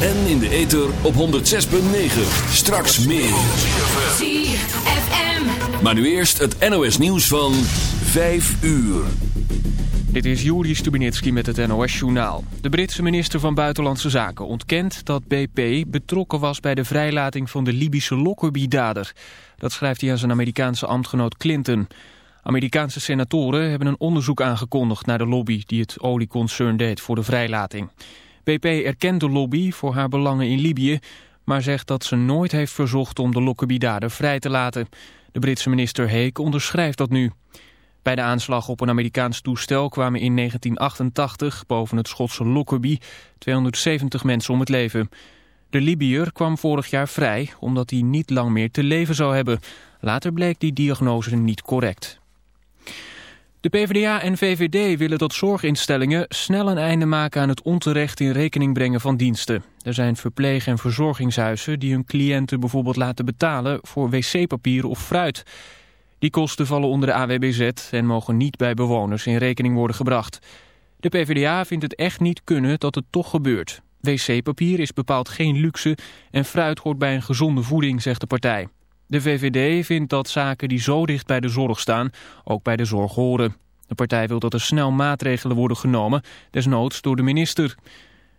En in de ether op 106.9. Straks meer. ZFM. Maar nu eerst het NOS nieuws van 5 uur. Dit is Juri Stubinitski met het NOS-journaal. De Britse minister van Buitenlandse Zaken ontkent dat BP betrokken was bij de vrijlating van de Libische Lockerbie-dader. Dat schrijft hij aan zijn Amerikaanse ambtgenoot Clinton. Amerikaanse senatoren hebben een onderzoek aangekondigd naar de lobby die het olieconcern deed voor de vrijlating. BP erkent de lobby voor haar belangen in Libië, maar zegt dat ze nooit heeft verzocht om de Lockerbie-dader vrij te laten. De Britse minister Heek onderschrijft dat nu. Bij de aanslag op een Amerikaans toestel kwamen in 1988 boven het Schotse Lockerbie 270 mensen om het leven. De Libiër kwam vorig jaar vrij omdat hij niet lang meer te leven zou hebben. Later bleek die diagnose niet correct. De PvdA en VVD willen dat zorginstellingen snel een einde maken aan het onterecht in rekening brengen van diensten. Er zijn verpleeg- en verzorgingshuizen die hun cliënten bijvoorbeeld laten betalen voor wc-papier of fruit. Die kosten vallen onder de AWBZ en mogen niet bij bewoners in rekening worden gebracht. De PvdA vindt het echt niet kunnen dat het toch gebeurt. Wc-papier is bepaald geen luxe en fruit hoort bij een gezonde voeding, zegt de partij. De VVD vindt dat zaken die zo dicht bij de zorg staan ook bij de zorg horen. De partij wil dat er snel maatregelen worden genomen, desnoods door de minister.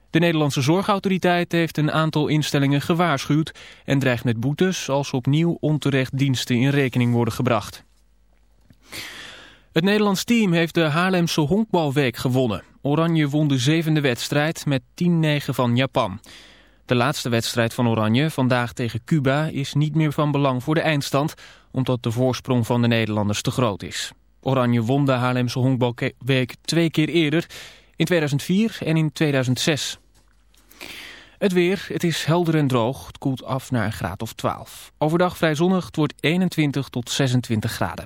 De Nederlandse Zorgautoriteit heeft een aantal instellingen gewaarschuwd... en dreigt met boetes als opnieuw onterecht diensten in rekening worden gebracht. Het Nederlands team heeft de Haarlemse Honkbalweek gewonnen. Oranje won de zevende wedstrijd met 10-9 van Japan. De laatste wedstrijd van Oranje, vandaag tegen Cuba, is niet meer van belang voor de eindstand... omdat de voorsprong van de Nederlanders te groot is. Oranje won de Haarlemse Honkbalweek twee keer eerder... in 2004 en in 2006. Het weer, het is helder en droog. Het koelt af naar een graad of 12. Overdag vrij zonnig, het wordt 21 tot 26 graden.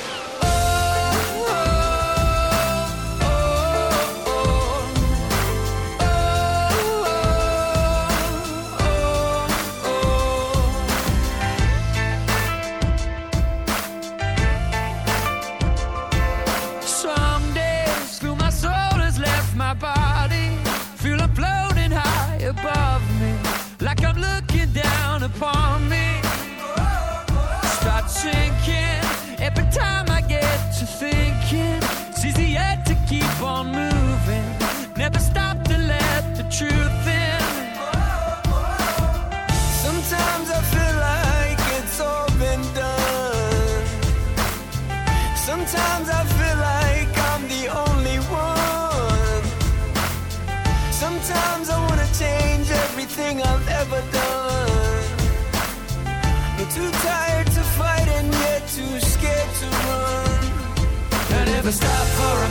Stop for a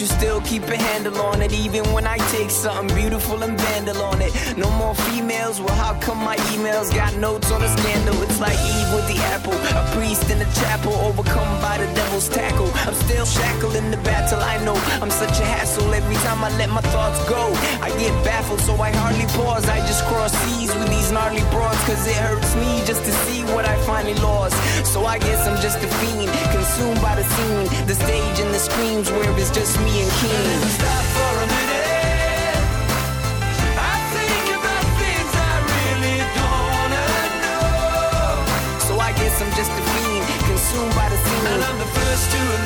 you still keep a handle on it. Even when I take something beautiful and vandal on it. No more females, well, how come my emails got notes on a scandal? It's like Eve with the apple, a priest in the chapel, overcome by the devil's tackle. I'm still shackled in the battle, I know I'm such a hassle every time I let my thoughts go. I get baffled, so I hardly pause. I just cross seas with these gnarly broads, cause it hurts me just to see finally lost. So I guess I'm just a fiend, consumed by the scene, the stage and the screams where it's just me and King. Stop for a minute. I think about things I really don't wanna know. So I guess I'm just a fiend, consumed by the scene. And I'm the first to admit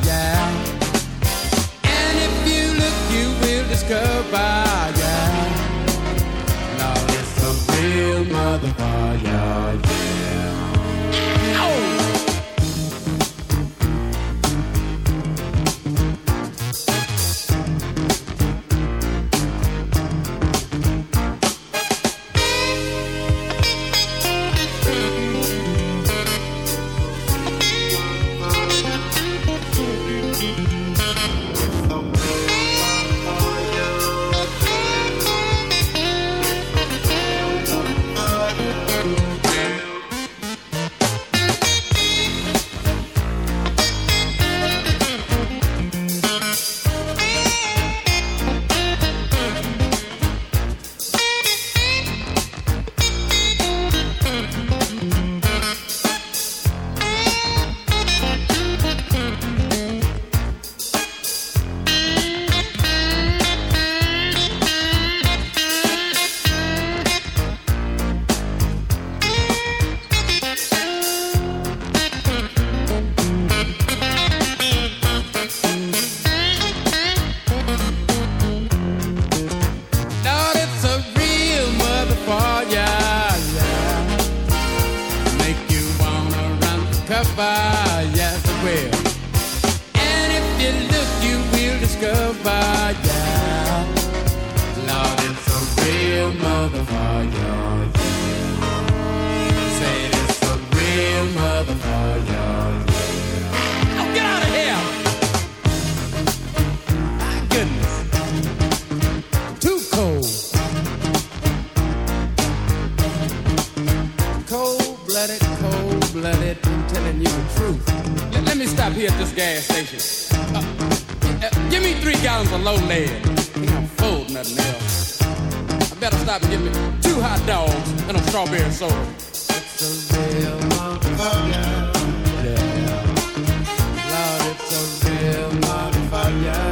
us goodbye, yeah. Love is a real motherfucker, yeah. Cover, yes it will. And if you look, you will discover, yeah. Lord, it's a real motherfucker, yeah. Say it's a real motherfucker. Blooded, I'm telling you the truth. Let, let me stop here at this gas station. Uh, uh, give me three gallons of low lead. No fold, nothing else. I better stop and get me two hot dogs and a strawberry soda. It's a real motherfucker. Yeah. Lord, it's a real motherfucker.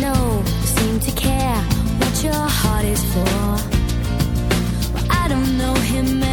seem to care what your heart is for. Well, I don't know him.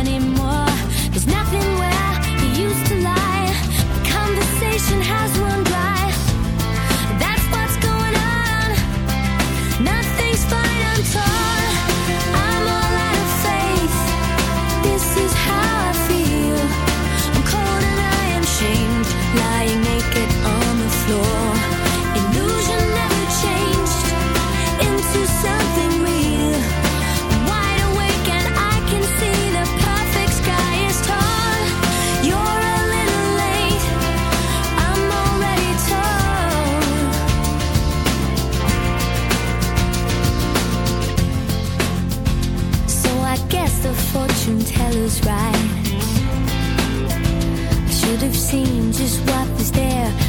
seen just what is there.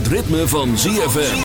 Het ritme van ZFM.